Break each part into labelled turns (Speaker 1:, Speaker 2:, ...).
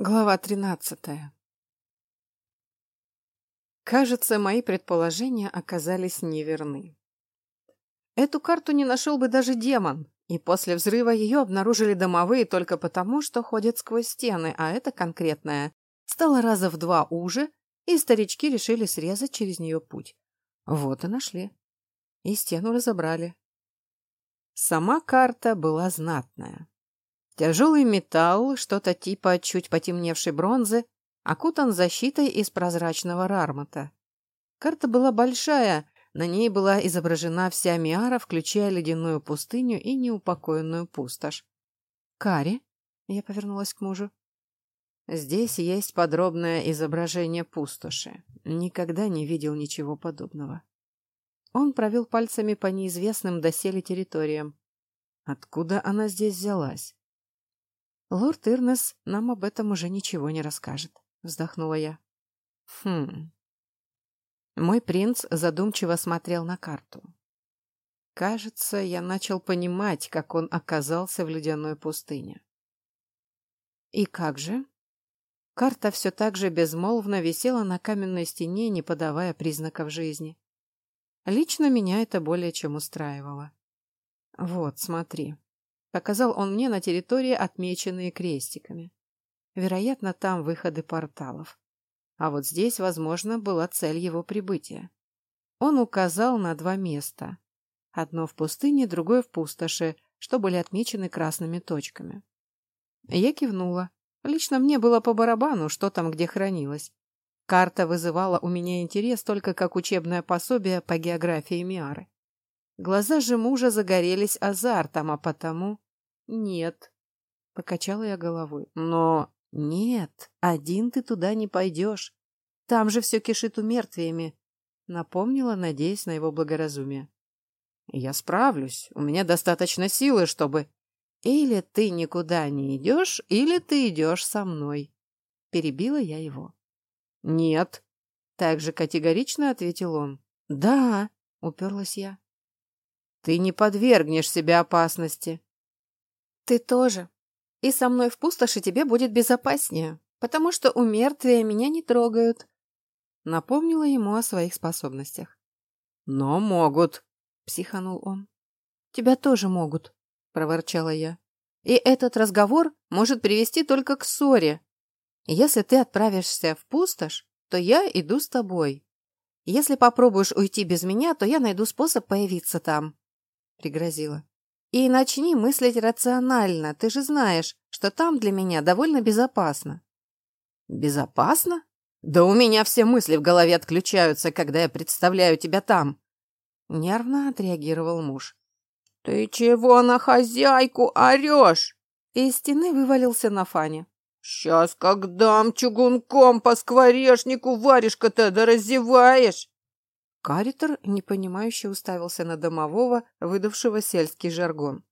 Speaker 1: Глава тринадцатая. Кажется, мои предположения оказались неверны. Эту карту не нашел бы даже демон, и после взрыва ее обнаружили домовые только потому, что ходят сквозь стены, а это конкретное стало раза в два уже, и старички решили срезать через нее путь. Вот и нашли. И стену разобрали. Сама карта была знатная. Тяжелый металл, что-то типа чуть потемневшей бронзы, окутан защитой из прозрачного рармата. Карта была большая, на ней была изображена вся Миара, включая ледяную пустыню и неупокоенную пустошь. «Кари?» — я повернулась к мужу. «Здесь есть подробное изображение пустоши. Никогда не видел ничего подобного». Он провел пальцами по неизвестным доселе территориям. Откуда она здесь взялась? «Лорд Ирнес нам об этом уже ничего не расскажет», — вздохнула я. «Хм...» Мой принц задумчиво смотрел на карту. Кажется, я начал понимать, как он оказался в ледяной пустыне. И как же? Карта все так же безмолвно висела на каменной стене, не подавая признаков жизни. Лично меня это более чем устраивало. Вот, смотри. Показал он мне на территории, отмеченные крестиками. Вероятно, там выходы порталов. А вот здесь, возможно, была цель его прибытия. Он указал на два места. Одно в пустыне, другое в пустоши, что были отмечены красными точками. Я кивнула. Лично мне было по барабану, что там где хранилось. Карта вызывала у меня интерес только как учебное пособие по географии Миары. Глаза же мужа загорелись азартом, а потому... Нет. Покачала я головой. Но... Нет, один ты туда не пойдешь. Там же все кишит умертвиями. Напомнила, надеясь на его благоразумие. Я справлюсь. У меня достаточно силы, чтобы... Или ты никуда не идешь, или ты идешь со мной. Перебила я его. Нет. Так же категорично ответил он. Да, уперлась я. Ты не подвергнешь себя опасности. Ты тоже. И со мной в пустоши тебе будет безопаснее, потому что у мертвия меня не трогают. Напомнила ему о своих способностях. Но могут, психанул он. Тебя тоже могут, проворчала я. И этот разговор может привести только к ссоре. Если ты отправишься в пустошь, то я иду с тобой. Если попробуешь уйти без меня, то я найду способ появиться там пригрозила. «И начни мыслить рационально. Ты же знаешь, что там для меня довольно безопасно». «Безопасно? Да у меня все мысли в голове отключаются, когда я представляю тебя там!» Нервно отреагировал муж. «Ты чего на хозяйку орешь?» Из стены вывалился на Фане. «Сейчас как дам чугунком по скворечнику варежка-то да раздеваешь!» Каритер, непонимающе уставился на домового, выдавшего сельский жаргон.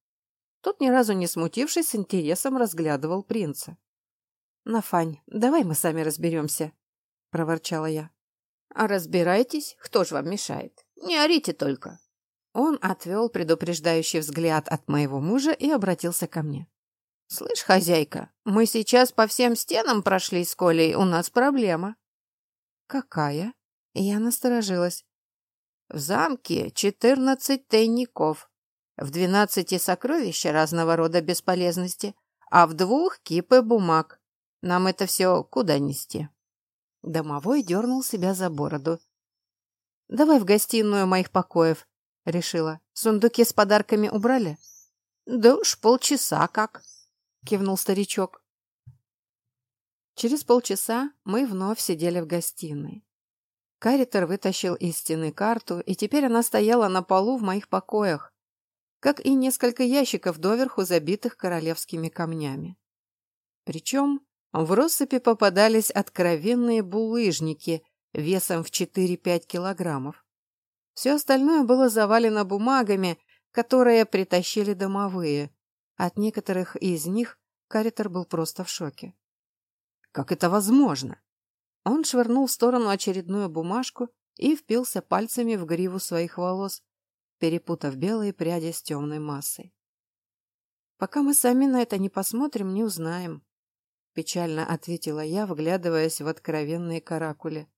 Speaker 1: Тот, ни разу не смутившись, с интересом разглядывал принца. «Нафань, давай мы сами разберемся», — проворчала я. «А разбирайтесь, кто ж вам мешает? Не орите только». Он отвел предупреждающий взгляд от моего мужа и обратился ко мне. «Слышь, хозяйка, мы сейчас по всем стенам прошли с Колей, у нас проблема». «Какая?» Я насторожилась. В замке четырнадцать тайников, в двенадцати сокровища разного рода бесполезности, а в двух кипы бумаг. Нам это все куда нести?» Домовой дернул себя за бороду. «Давай в гостиную моих покоев», — решила. «Сундуки с подарками убрали?» «Да уж полчаса как», — кивнул старичок. Через полчаса мы вновь сидели в гостиной. Каритер вытащил из стены карту, и теперь она стояла на полу в моих покоях, как и несколько ящиков доверху, забитых королевскими камнями. Причем в россыпи попадались откровенные булыжники весом в 4-5 килограммов. Все остальное было завалено бумагами, которые притащили домовые. От некоторых из них Каритер был просто в шоке. «Как это возможно?» Он швырнул в сторону очередную бумажку и впился пальцами в гриву своих волос, перепутав белые пряди с темной массой. Пока мы сами на это не посмотрим, не узнаем. печально ответила я, вглядываясь в откровенные каракули.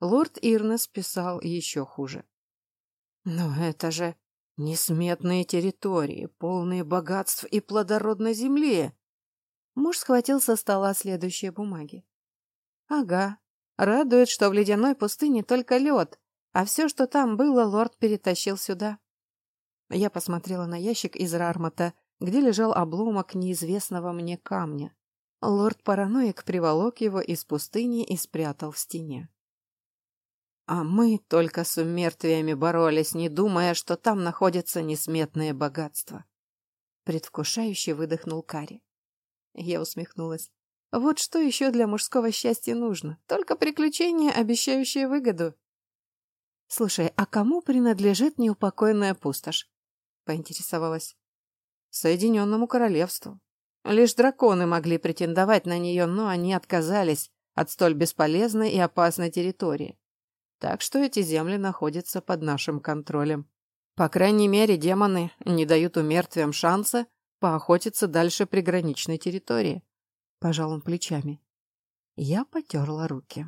Speaker 1: Лорд Ирнес писал еще хуже. Но это же несметные территории, полные богатств и плодородной земли. Муж схватил со стола следующие бумаги. Ага, радует, что в ледяной пустыне только лед, а все, что там было, лорд перетащил сюда. Я посмотрела на ящик из рармата, где лежал обломок неизвестного мне камня. Лорд-параноик приволок его из пустыни и спрятал в стене. А мы только с умертвиями боролись, не думая, что там находится несметное богатство. Предвкушающе выдохнул Кари. Я усмехнулась. Вот что еще для мужского счастья нужно? Только приключения, обещающие выгоду. Слушай, а кому принадлежит неупокоенная пустошь? Поинтересовалась. Соединенному Королевству. Лишь драконы могли претендовать на нее, но они отказались от столь бесполезной и опасной территории. Так что эти земли находятся под нашим контролем. По крайней мере, демоны не дают умертвиям шанса поохотиться дальше приграничной территории. Пожал он плечами. Я потерла руки.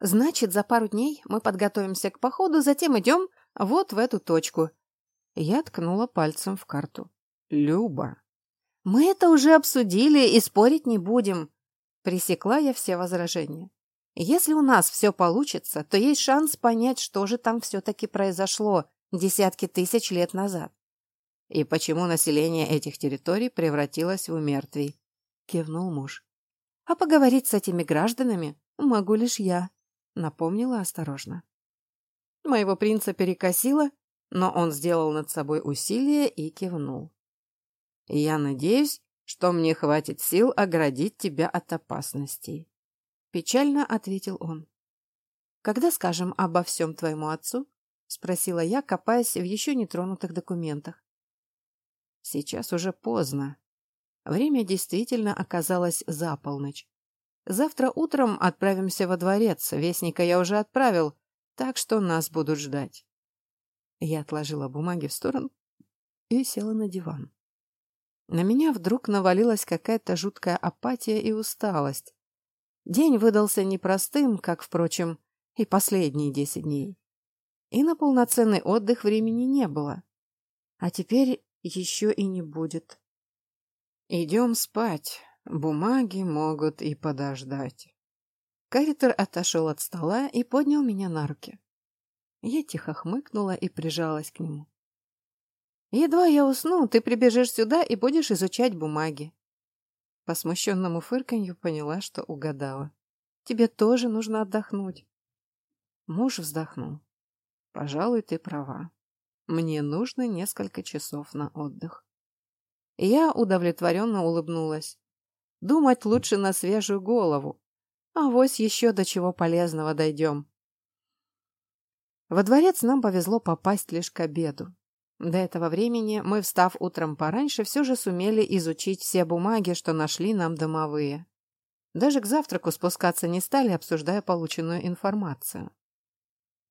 Speaker 1: Значит, за пару дней мы подготовимся к походу, затем идем вот в эту точку. Я ткнула пальцем в карту. Люба. Мы это уже обсудили и спорить не будем. Пресекла я все возражения. Если у нас все получится, то есть шанс понять, что же там все-таки произошло десятки тысяч лет назад. И почему население этих территорий превратилось в умертвий, кивнул муж. А поговорить с этими гражданами могу лишь я, напомнила осторожно. Моего принца перекосило, но он сделал над собой усилие и кивнул. Я надеюсь, что мне хватит сил оградить тебя от опасностей. Печально ответил он. «Когда скажем обо всем твоему отцу?» — спросила я, копаясь в еще нетронутых документах. «Сейчас уже поздно. Время действительно оказалось за полночь. Завтра утром отправимся во дворец. Вестника я уже отправил, так что нас будут ждать». Я отложила бумаги в сторону и села на диван. На меня вдруг навалилась какая-то жуткая апатия и усталость. День выдался непростым, как, впрочем, и последние десять дней. И на полноценный отдых времени не было. А теперь еще и не будет. Идем спать. Бумаги могут и подождать. Каритер отошел от стола и поднял меня на руки. Я тихо хмыкнула и прижалась к нему. Едва я усну, ты прибежишь сюда и будешь изучать бумаги. По смущенному фырканью поняла, что угадала. Тебе тоже нужно отдохнуть. Муж вздохнул. Пожалуй, ты права. Мне нужно несколько часов на отдых. Я удовлетворенно улыбнулась. Думать лучше на свежую голову. А вось еще до чего полезного дойдем. Во дворец нам повезло попасть лишь к обеду. До этого времени мы, встав утром пораньше, все же сумели изучить все бумаги, что нашли нам домовые. Даже к завтраку спускаться не стали, обсуждая полученную информацию.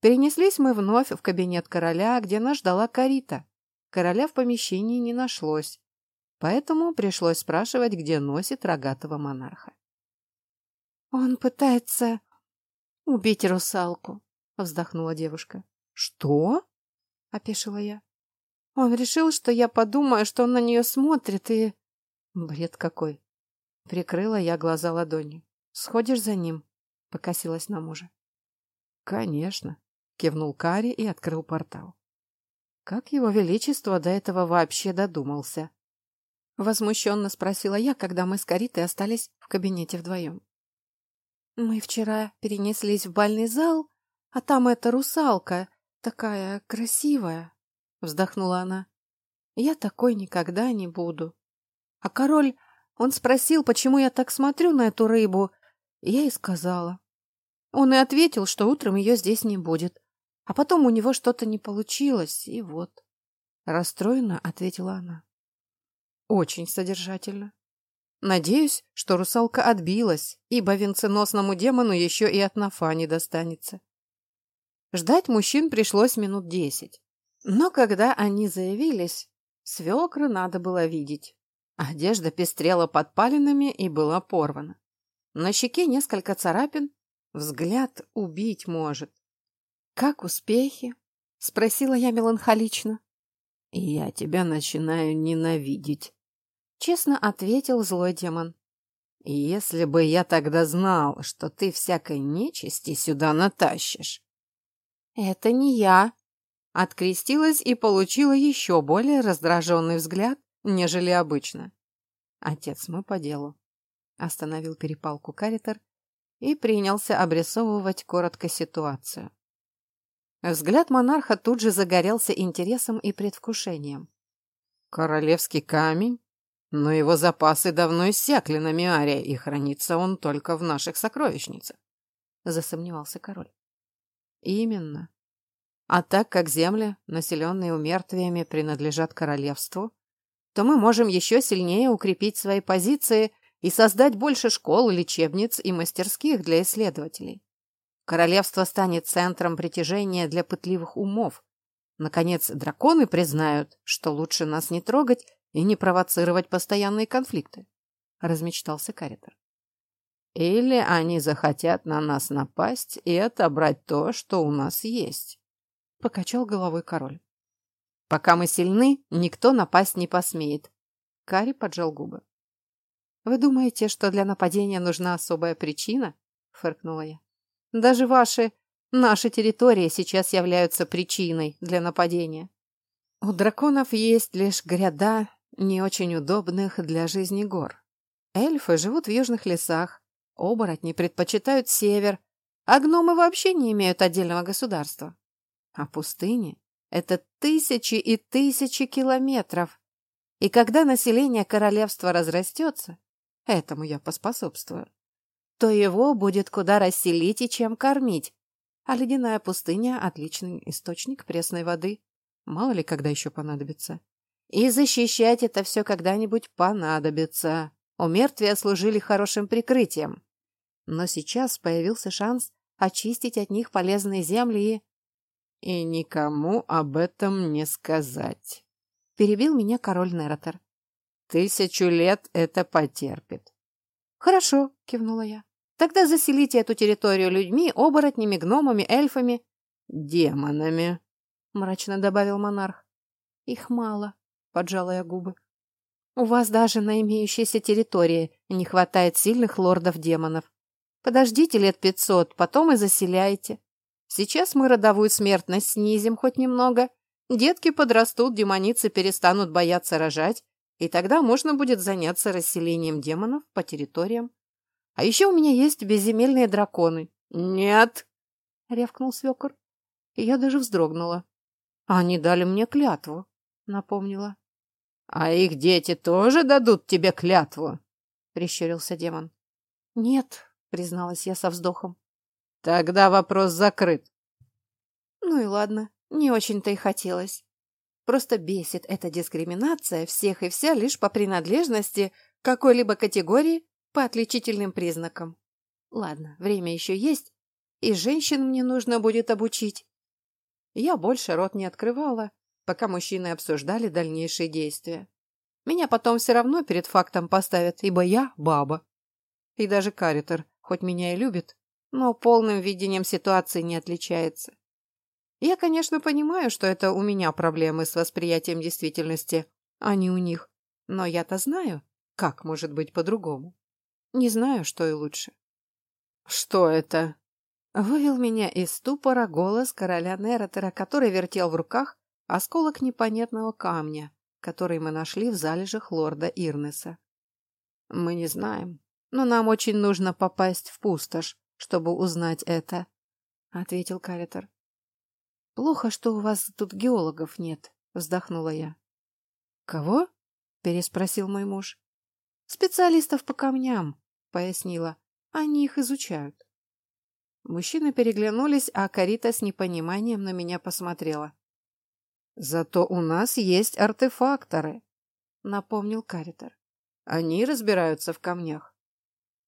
Speaker 1: Перенеслись мы вновь в кабинет короля, где нас ждала Карита. Короля в помещении не нашлось, поэтому пришлось спрашивать, где носит рогатого монарха. «Он пытается убить русалку», — вздохнула девушка. «Что?» — опешила я. Он решил, что я подумаю, что он на нее смотрит, и... Бред какой. Прикрыла я глаза ладонью. «Сходишь за ним?» — покосилась на мужа. «Конечно», — кивнул Кари и открыл портал. Как его величество до этого вообще додумался? Возмущенно спросила я, когда мы с Каритой остались в кабинете вдвоем. Мы вчера перенеслись в бальный зал, а там эта русалка, такая красивая, вздохнула она. Я такой никогда не буду. А король, он спросил, почему я так смотрю на эту рыбу, я и сказала. Он и ответил, что утром ее здесь не будет. А потом у него что-то не получилось, и вот. Расстроенно ответила она. Очень содержательно. Надеюсь, что русалка отбилась, ибо венценосному демону еще и от Нафа не достанется. Ждать мужчин пришлось минут десять. Но когда они заявились, свекру надо было видеть. Одежда пестрела подпалинами и была порвана. На щеке несколько царапин, взгляд убить может. «Как успехи?» — спросила я меланхолично. «И я тебя начинаю ненавидеть», — честно ответил злой демон. «Если бы я тогда знал, что ты всякой нечисти сюда натащишь». «Это не я», — открестилась и получила еще более раздраженный взгляд, нежели обычно. «Отец, мы по делу», — остановил перепалку Каритер и принялся обрисовывать коротко ситуацию. Взгляд монарха тут же загорелся интересом и предвкушением. «Королевский камень? Но его запасы давно иссякли на Миаре, и хранится он только в наших сокровищницах», — засомневался король. «Именно. А так как земли, населенные умертвиями, принадлежат королевству, то мы можем еще сильнее укрепить свои позиции и создать больше школ, лечебниц и мастерских для исследователей. Королевство станет центром притяжения для пытливых умов. Наконец, драконы признают, что лучше нас не трогать и не провоцировать постоянные конфликты, — размечтался Каритер. Или они захотят на нас напасть и отобрать то, что у нас есть, — покачал головой король. Пока мы сильны, никто напасть не посмеет. Кари поджал губы. «Вы думаете, что для нападения нужна особая причина?» — фыркнула я. Даже ваши, наши территории сейчас являются причиной для нападения. У драконов есть лишь гряда не очень удобных для жизни гор. Эльфы живут в южных лесах, оборотни предпочитают север, а гномы вообще не имеют отдельного государства. А пустыни — это тысячи и тысячи километров. И когда население королевства разрастется, этому я поспособствую, то его будет куда расселить и чем кормить. А ледяная пустыня – отличный источник пресной воды. Мало ли, когда еще понадобится. И защищать это все когда-нибудь понадобится. У мертвия служили хорошим прикрытием. Но сейчас появился шанс очистить от них полезные земли и... И никому об этом не сказать. Перебил меня король Нератор. Тысячу лет это потерпит. Хорошо, кивнула я. Тогда заселите эту территорию людьми, оборотнями, гномами, эльфами, демонами, — мрачно добавил монарх. Их мало, — поджала я губы. У вас даже на имеющейся территории не хватает сильных лордов-демонов. Подождите лет пятьсот, потом и заселяйте. Сейчас мы родовую смертность снизим хоть немного. Детки подрастут, демоницы перестанут бояться рожать, и тогда можно будет заняться расселением демонов по территориям. А еще у меня есть безземельные драконы. Нет, рявкнул свекор. И я даже вздрогнула. Они дали мне клятву, напомнила. А их дети тоже дадут тебе клятву? Прищурился демон. Нет, призналась я со вздохом. Тогда вопрос закрыт. Ну и ладно, не очень-то и хотелось. Просто бесит эта дискриминация всех и вся лишь по принадлежности какой-либо категории по отличительным признакам. Ладно, время еще есть, и женщин мне нужно будет обучить. Я больше рот не открывала, пока мужчины обсуждали дальнейшие действия. Меня потом все равно перед фактом поставят, ибо я баба. И даже Каритер, хоть меня и любит, но полным видением ситуации не отличается. Я, конечно, понимаю, что это у меня проблемы с восприятием действительности, а не у них, но я-то знаю, как может быть по-другому. Не знаю, что и лучше. «Что это?» Вывел меня из ступора голос короля Нератора, который вертел в руках осколок непонятного камня, который мы нашли в залежах лорда Ирнеса. «Мы не знаем, но нам очень нужно попасть в пустошь, чтобы узнать это», — ответил Каритер. «Плохо, что у вас тут геологов нет», — вздохнула я. «Кого?» — переспросил мой муж. «Специалистов по камням», пояснила. Они их изучают. Мужчины переглянулись, а Карита с непониманием на меня посмотрела. «Зато у нас есть артефакторы», — напомнил Каритер. «Они разбираются в камнях».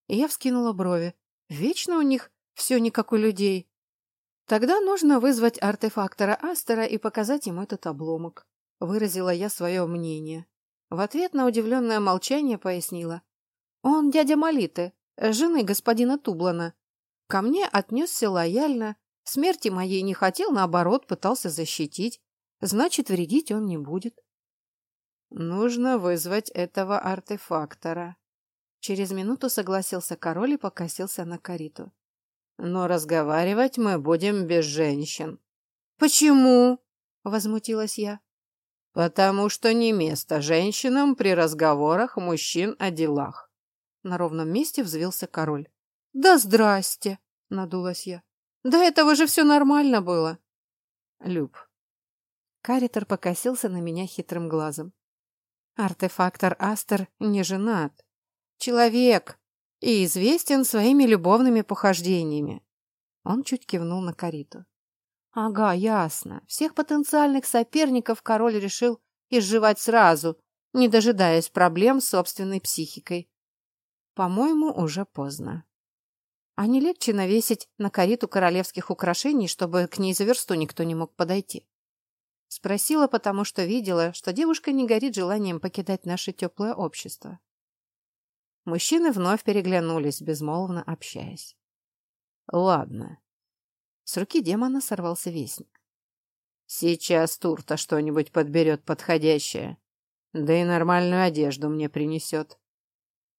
Speaker 1: Я вскинула брови. «Вечно у них все не как у людей». «Тогда нужно вызвать артефактора Астера и показать ему этот обломок», — выразила я свое мнение. В ответ на удивленное молчание пояснила. Он дядя Молиты, жены господина Тублана. Ко мне отнесся лояльно, смерти моей не хотел, наоборот, пытался защитить. Значит, вредить он не будет. Нужно вызвать этого артефактора. Через минуту согласился король и покосился на Кариту. Но разговаривать мы будем без женщин. Почему? Возмутилась я. Потому что не место женщинам при разговорах мужчин о делах. На ровном месте взвился король. Да здрасте, надулась я. До этого же все нормально было. Люб. Каритер покосился на меня хитрым глазом. Артефактор Астер не женат. Человек и известен своими любовными похождениями. Он чуть кивнул на Кариту. Ага, ясно. Всех потенциальных соперников король решил изживать сразу, не дожидаясь проблем с собственной психикой. По-моему, уже поздно. А не легче навесить на кариту королевских украшений, чтобы к ней за версту никто не мог подойти? Спросила, потому что видела, что девушка не горит желанием покидать наше теплое общество. Мужчины вновь переглянулись, безмолвно общаясь. «Ладно». С руки демона сорвался вестник. «Сейчас Турта что-нибудь подберет подходящее, да и нормальную одежду мне принесет».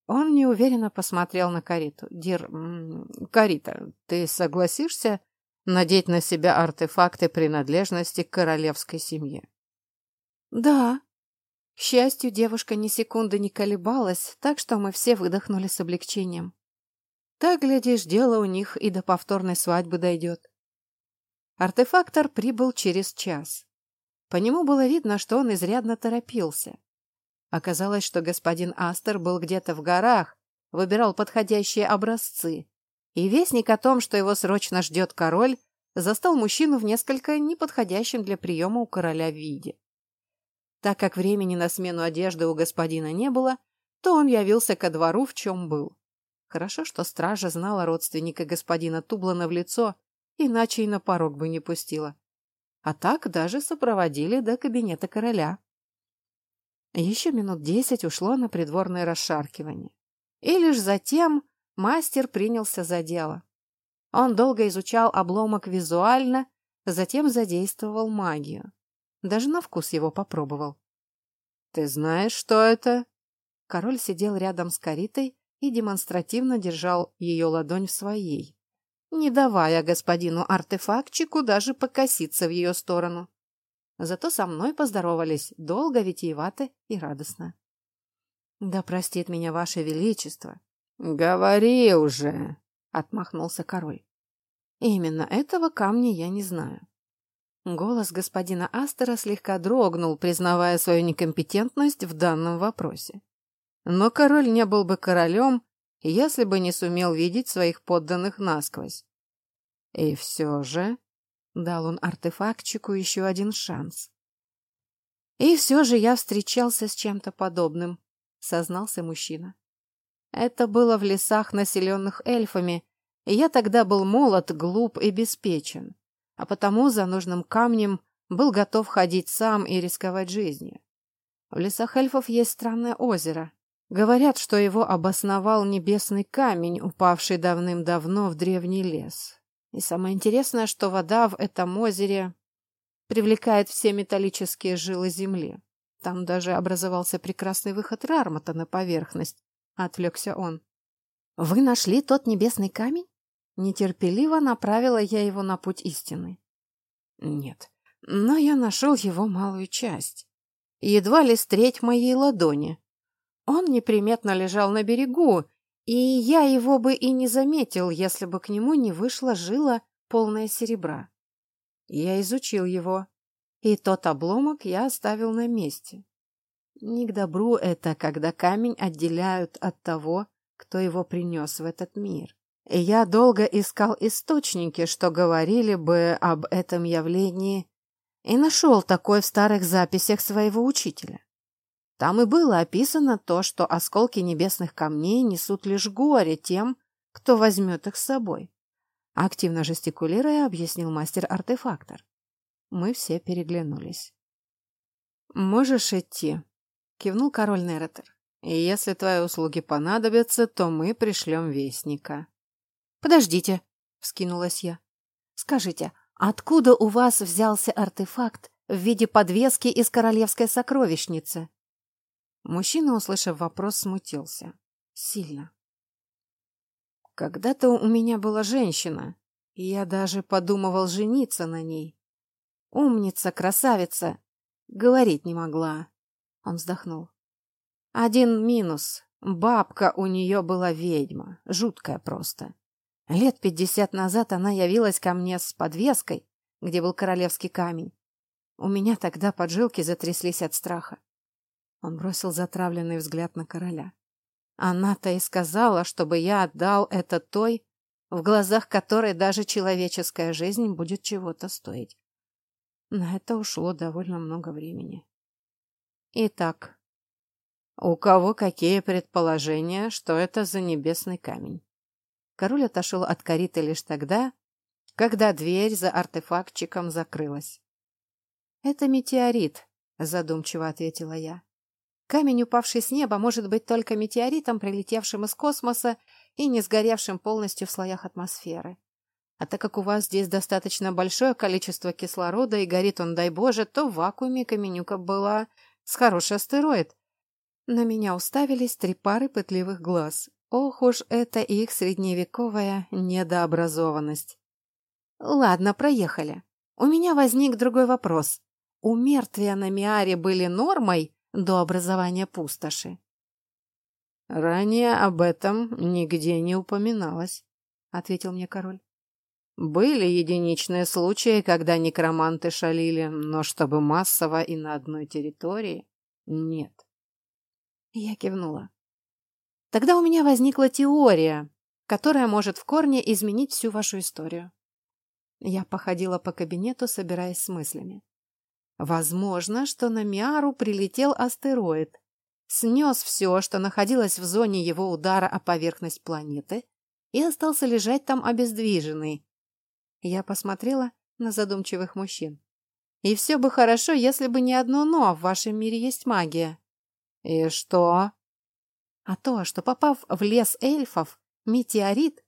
Speaker 1: Он неуверенно посмотрел на Кариту. «Дир... Карита, ты согласишься надеть на себя артефакты принадлежности к королевской семье?» «Да», к счастью, девушка ни секунды не колебалась, так что мы все выдохнули с облегчением. Так, глядишь, дело у них и до повторной свадьбы дойдет. Артефактор прибыл через час. По нему было видно, что он изрядно торопился. Оказалось, что господин Астер был где-то в горах, выбирал подходящие образцы, и вестник о том, что его срочно ждет король, застал мужчину в несколько неподходящем для приема у короля виде. Так как времени на смену одежды у господина не было, то он явился ко двору, в чем был. Хорошо, что стража знала родственника господина Тублана в лицо, иначе и на порог бы не пустила. А так даже сопроводили до кабинета короля. Еще минут десять ушло на придворное расшаркивание. И лишь затем мастер принялся за дело. Он долго изучал обломок визуально, затем задействовал магию. Даже на вкус его попробовал. «Ты знаешь, что это?» Король сидел рядом с Каритой и демонстративно держал ее ладонь в своей, не давая господину артефактчику даже покоситься в ее сторону. Зато со мной поздоровались долго, витиевато и радостно. «Да простит меня ваше величество!» «Говори уже!» — отмахнулся король. «Именно этого камня я не знаю. Голос господина Астера слегка дрогнул, признавая свою некомпетентность в данном вопросе. Но король не был бы королем, если бы не сумел видеть своих подданных насквозь. И все же дал он артефактчику еще один шанс. И все же я встречался с чем-то подобным, сознался мужчина. Это было в лесах, населенных эльфами, и я тогда был молод, глуп и беспечен а потому за нужным камнем был готов ходить сам и рисковать жизнью. В лесах эльфов есть странное озеро. Говорят, что его обосновал небесный камень, упавший давным-давно в древний лес. И самое интересное, что вода в этом озере привлекает все металлические жилы земли. Там даже образовался прекрасный выход Рармата на поверхность. Отвлекся он. «Вы нашли тот небесный камень?» Нетерпеливо направила я его на путь истины. Нет, но я нашел его малую часть. Едва ли с треть моей ладони. Он неприметно лежал на берегу, и я его бы и не заметил, если бы к нему не вышла жила, полная серебра. Я изучил его, и тот обломок я оставил на месте. Не к добру это, когда камень отделяют от того, кто его принес в этот мир. Я долго искал источники, что говорили бы об этом явлении, и нашел такое в старых записях своего учителя. Там и было описано то, что осколки небесных камней несут лишь горе тем, кто возьмет их с собой. Активно жестикулируя, объяснил мастер-артефактор. Мы все переглянулись. «Можешь идти», кивнул король Неретер. И если твои услуги понадобятся, то мы пришлем вестника. Подождите, вскинулась я. Скажите, откуда у вас взялся артефакт в виде подвески из королевской сокровищницы? Мужчина, услышав вопрос, смутился. Сильно. Когда-то у меня была женщина, и я даже подумывал жениться на ней. Умница, красавица, говорить не могла. Он вздохнул. Один минус. Бабка у нее была ведьма, жуткая просто. Лет пятьдесят назад она явилась ко мне с подвеской, где был королевский камень. У меня тогда поджилки затряслись от страха. Он бросил затравленный взгляд на короля. Она-то и сказала, чтобы я отдал это той, в глазах которой даже человеческая жизнь будет чего-то стоить. На это ушло довольно много времени. Итак, у кого какие предположения, что это за небесный камень? Король отошел от кариты лишь тогда, когда дверь за артефактчиком закрылась. «Это метеорит», — задумчиво ответила я. «Камень, упавший с неба, может быть только метеоритом, прилетевшим из космоса и не сгоревшим полностью в слоях атмосферы. А так как у вас здесь достаточно большое количество кислорода и горит он, дай боже, то в вакууме Каменюка была с хороший астероид, на меня уставились три пары пытливых глаз. Ох уж это их средневековая недообразованность. Ладно, проехали. У меня возник другой вопрос. У мертвия на Миаре были нормой до образования пустоши? Ранее об этом нигде не упоминалось, ответил мне король. Были единичные случаи, когда некроманты шалили, но чтобы массово и на одной территории – нет. Я кивнула. Тогда у меня возникла теория, которая может в корне изменить всю вашу историю. Я походила по кабинету, собираясь с мыслями. Возможно, что на Миару прилетел астероид, снес все, что находилось в зоне его удара о поверхность планеты, и остался лежать там обездвиженный. Я посмотрела на задумчивых мужчин. И все бы хорошо, если бы не одно «но» в вашем мире есть магия. «И что?» А то, что попав в лес эльфов, метеорит,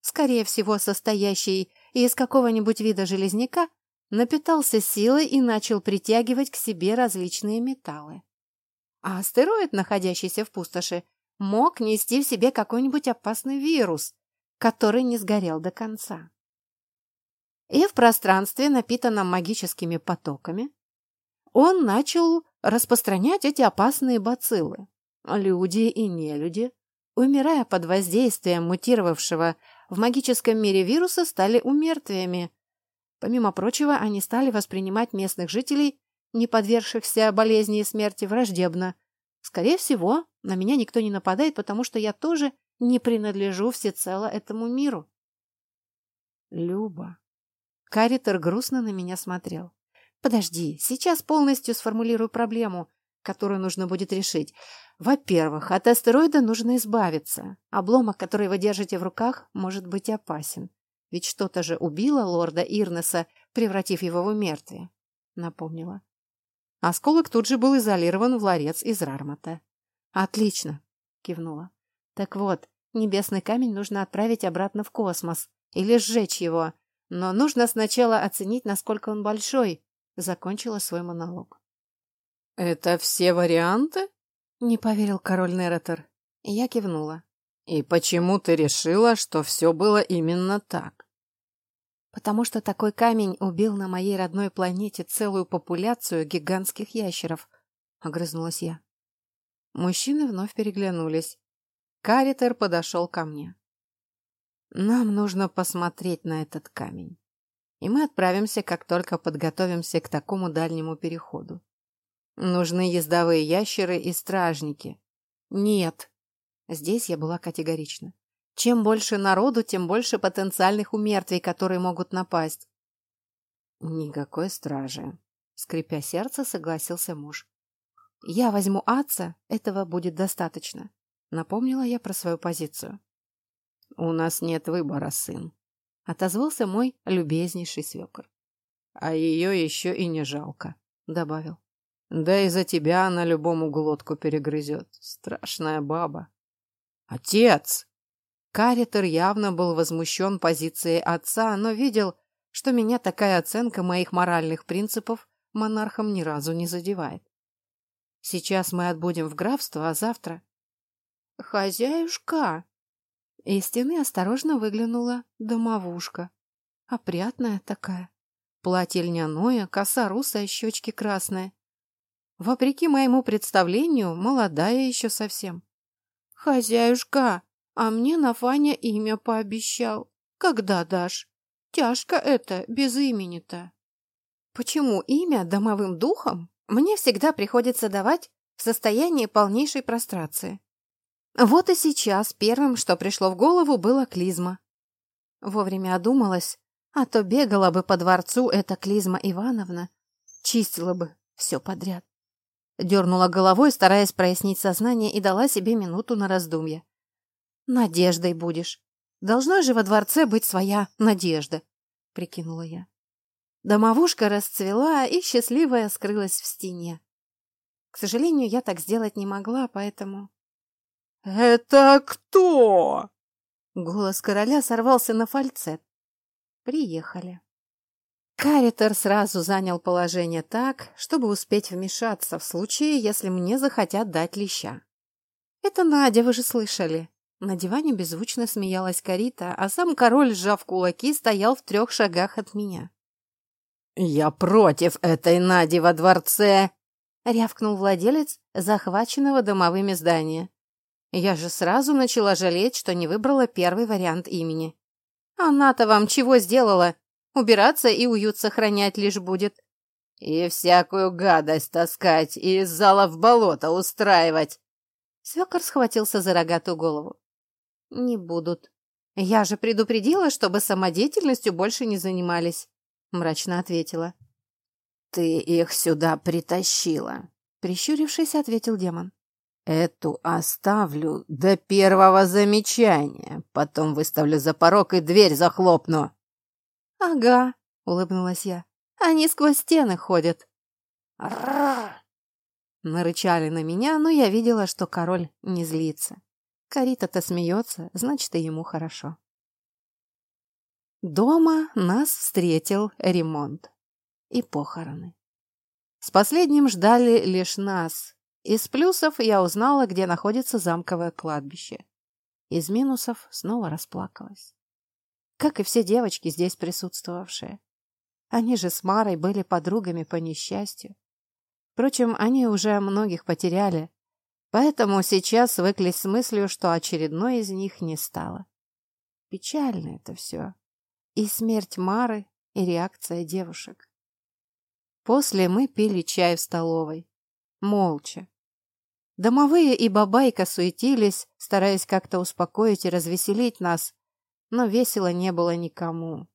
Speaker 1: скорее всего состоящий из какого-нибудь вида железняка, напитался силой и начал притягивать к себе различные металлы. А астероид, находящийся в пустоши, мог нести в себе какой-нибудь опасный вирус, который не сгорел до конца. И в пространстве, напитанном магическими потоками, он начал распространять эти опасные бациллы. Люди и нелюди, умирая под воздействием мутировавшего в магическом мире вируса, стали умертвиями. Помимо прочего, они стали воспринимать местных жителей, не подвергшихся болезни и смерти, враждебно. Скорее всего, на меня никто не нападает, потому что я тоже не принадлежу всецело этому миру. Люба. Каритер грустно на меня смотрел. Подожди, сейчас полностью сформулирую проблему, которую нужно будет решить. Во-первых, от астероида нужно избавиться. Обломок, который вы держите в руках, может быть опасен. Ведь что-то же убило лорда Ирнеса, превратив его в мертвие. Напомнила. Осколок тут же был изолирован в ларец из Рармата. «Отлично!» — кивнула. «Так вот, небесный камень нужно отправить обратно в космос или сжечь его, но нужно сначала оценить, насколько он большой, закончила свой монолог. «Это все варианты?» — не поверил король Нератор. Я кивнула. «И почему ты решила, что все было именно так?» «Потому что такой камень убил на моей родной планете целую популяцию гигантских ящеров», — огрызнулась я. Мужчины вновь переглянулись. Каритер подошел ко мне. «Нам нужно посмотреть на этот камень и мы отправимся, как только подготовимся к такому дальнему переходу. Нужны ездовые ящеры и стражники. Нет. Здесь я была категорична. Чем больше народу, тем больше потенциальных умертвий, которые могут напасть. Никакой стражи. Скрипя сердце, согласился муж. Я возьму отца, этого будет достаточно. Напомнила я про свою позицию. У нас нет выбора, сын отозвался мой любезнейший свекор. А ее еще и не жалко, добавил. Да и за тебя она любому глотку перегрызет. Страшная баба. Отец! Каритер явно был возмущен позицией отца, но видел, что меня такая оценка моих моральных принципов монархом ни разу не задевает. Сейчас мы отбудем в графство, а завтра... «Хозяюшка!» Из стены осторожно выглянула домовушка. Опрятная такая. Платье льняное, коса русая, щечки красные. Вопреки моему представлению, молодая еще совсем. «Хозяюшка, а мне на Фаня имя пообещал. Когда дашь? Тяжко это, без имени-то». Почему имя домовым духом мне всегда приходится давать в состоянии полнейшей прострации? Вот и сейчас первым, что пришло в голову, было клизма. Вовремя одумалась, а то бегала бы по дворцу эта клизма Ивановна, чистила бы все подряд. Дернула головой, стараясь прояснить сознание, и дала себе минуту на раздумье. «Надеждой будешь. Должна же во дворце быть своя надежда», — прикинула я. Домовушка расцвела и счастливая скрылась в стене. К сожалению, я так сделать не могла, поэтому... «Это кто?» Голос короля сорвался на фальцет. Приехали. Каритер сразу занял положение так, чтобы успеть вмешаться в случае, если мне захотят дать леща. «Это Надя, вы же слышали!» На диване беззвучно смеялась Карита, а сам король, сжав кулаки, стоял в трех шагах от меня. «Я против этой Нади во дворце!» — рявкнул владелец захваченного домовыми здания. Я же сразу начала жалеть, что не выбрала первый вариант имени. «Она-то вам чего сделала? Убираться и уют сохранять лишь будет». «И всякую гадость таскать, и из зала в болото устраивать!» Свекор схватился за рогатую голову. «Не будут. Я же предупредила, чтобы самодеятельностью больше не занимались мрачно ответила. «Ты их сюда притащила», — прищурившись, ответил демон. «Эту оставлю до первого замечания, потом выставлю за порог и дверь захлопну». «Ага», — улыбнулась я, — «они сквозь стены ходят». Нарычали на меня, но я видела, что король не злится. Карита-то смеется, значит, и ему хорошо. Дома нас встретил ремонт и похороны. С последним ждали лишь нас. Из плюсов я узнала, где находится замковое кладбище. Из минусов снова расплакалась. Как и все девочки, здесь присутствовавшие. Они же с Марой были подругами по несчастью. Впрочем, они уже многих потеряли, поэтому сейчас свыклись с мыслью, что очередной из них не стало. Печально это все и смерть Мары, и реакция девушек. После мы пили чай в столовой. Молча. Домовые и бабайка суетились, стараясь как-то успокоить и развеселить нас, но весело не было никому.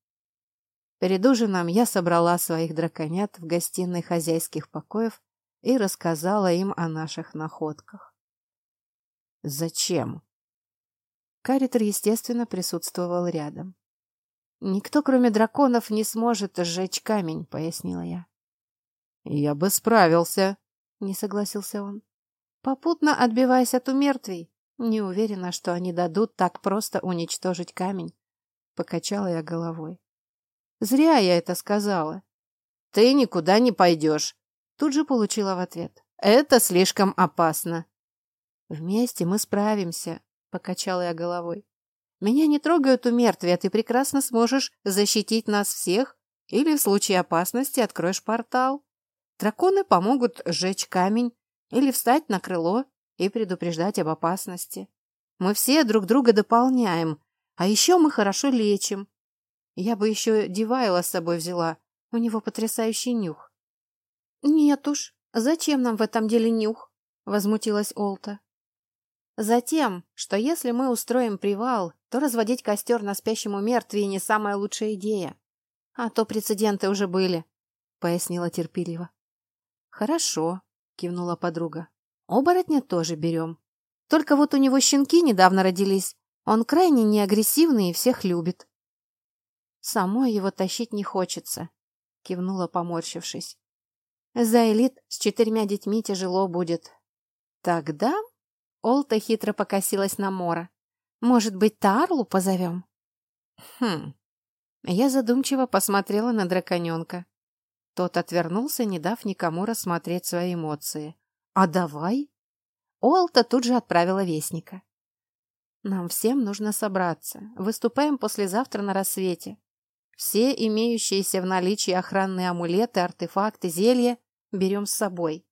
Speaker 1: Перед ужином я собрала своих драконят в гостиной хозяйских покоев и рассказала им о наших находках. «Зачем?» Каритер, естественно, присутствовал рядом. «Никто, кроме драконов, не сможет сжечь камень», — пояснила я. «Я бы справился», — не согласился он. «Попутно отбиваясь от умертвий, не уверена, что они дадут так просто уничтожить камень», — покачала я головой. «Зря я это сказала». «Ты никуда не пойдешь», — тут же получила в ответ. «Это слишком опасно». «Вместе мы справимся», — покачала я головой. Меня не трогают у мертвия, ты прекрасно сможешь защитить нас всех или в случае опасности откроешь портал. Драконы помогут сжечь камень или встать на крыло и предупреждать об опасности. Мы все друг друга дополняем, а еще мы хорошо лечим. Я бы еще Дивайла с собой взяла, у него потрясающий нюх. Нет уж, зачем нам в этом деле нюх? Возмутилась Олта. Затем, что если мы устроим привал, то разводить костер на спящем умертвии не самая лучшая идея. А то прецеденты уже были, — пояснила терпеливо. Хорошо, — кивнула подруга. Оборотня тоже берем. Только вот у него щенки недавно родились. Он крайне неагрессивный и всех любит. Самой его тащить не хочется, — кивнула, поморщившись. За элит с четырьмя детьми тяжело будет. Тогда Олта хитро покосилась на Мора. Может быть, Тарлу позовем? Хм. Я задумчиво посмотрела на драконенка. Тот отвернулся, не дав никому рассмотреть свои эмоции. «А давай?» Олта тут же отправила вестника. «Нам всем нужно собраться. Выступаем послезавтра на рассвете. Все имеющиеся в наличии охранные амулеты, артефакты, зелья берем с собой.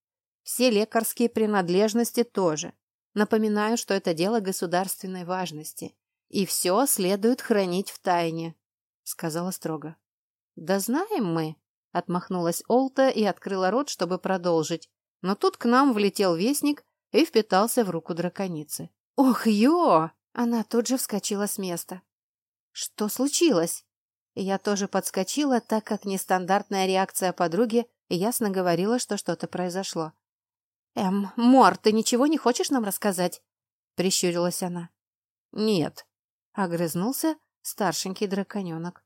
Speaker 1: Все лекарские принадлежности тоже. Напоминаю, что это дело государственной важности. И все следует хранить в тайне», — сказала строго. «Да знаем мы», Отмахнулась Олта и открыла рот, чтобы продолжить. Но тут к нам влетел вестник и впитался в руку драконицы. «Ох, ё!» Она тут же вскочила с места. «Что случилось?» Я тоже подскочила, так как нестандартная реакция подруги ясно говорила, что что-то произошло. «Эм, Мор, ты ничего не хочешь нам рассказать?» — прищурилась она. «Нет», — огрызнулся старшенький драконенок.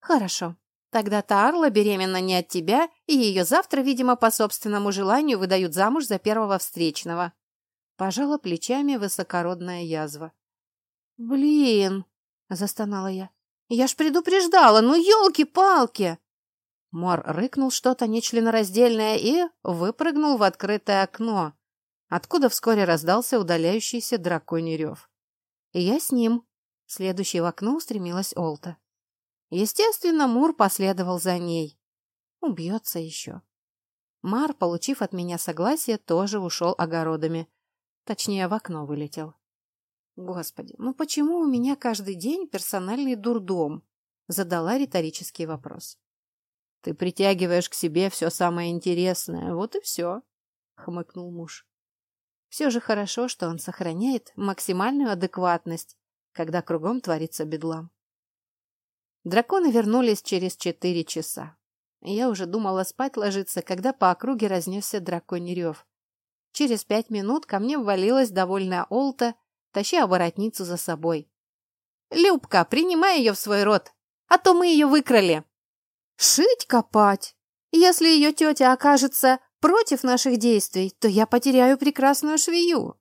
Speaker 1: «Хорошо. Тогда Таарла беременна не от тебя, и ее завтра, видимо, по собственному желанию выдают замуж за первого встречного. Пожала плечами высокородная язва. «Блин!» — застонала я. «Я ж предупреждала! Ну, елки-палки!» Мор рыкнул что-то нечленораздельное и выпрыгнул в открытое окно, откуда вскоре раздался удаляющийся драконий рев. И я с ним. Следующей в окно устремилась Олта. Естественно, Мур последовал за ней. Убьется еще. Мар, получив от меня согласие, тоже ушел огородами. Точнее, в окно вылетел. Господи, ну почему у меня каждый день персональный дурдом? Задала риторический вопрос. Ты притягиваешь к себе все самое интересное, вот и все, хмыкнул муж. Все же хорошо, что он сохраняет максимальную адекватность, когда кругом творится бедлам. Драконы вернулись через четыре часа. Я уже думала спать ложиться, когда по округе разнесся драконий рев. Через пять минут ко мне ввалилась довольная Олта, таща оборотницу за собой. «Любка, принимай ее в свой рот, а то мы ее выкрали!» «Шить копать! Если ее тетя окажется против наших действий, то я потеряю прекрасную швею!»